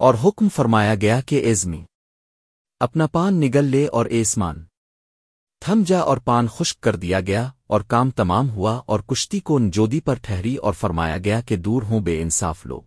اور حکم فرمایا گیا کہ ایزمی اپنا پان نگل لے اور ایسمان تھم جا اور پان خشک کر دیا گیا اور کام تمام ہوا اور کشتی کو نجودی پر ٹھہری اور فرمایا گیا کہ دور ہوں بے انصاف لوگ۔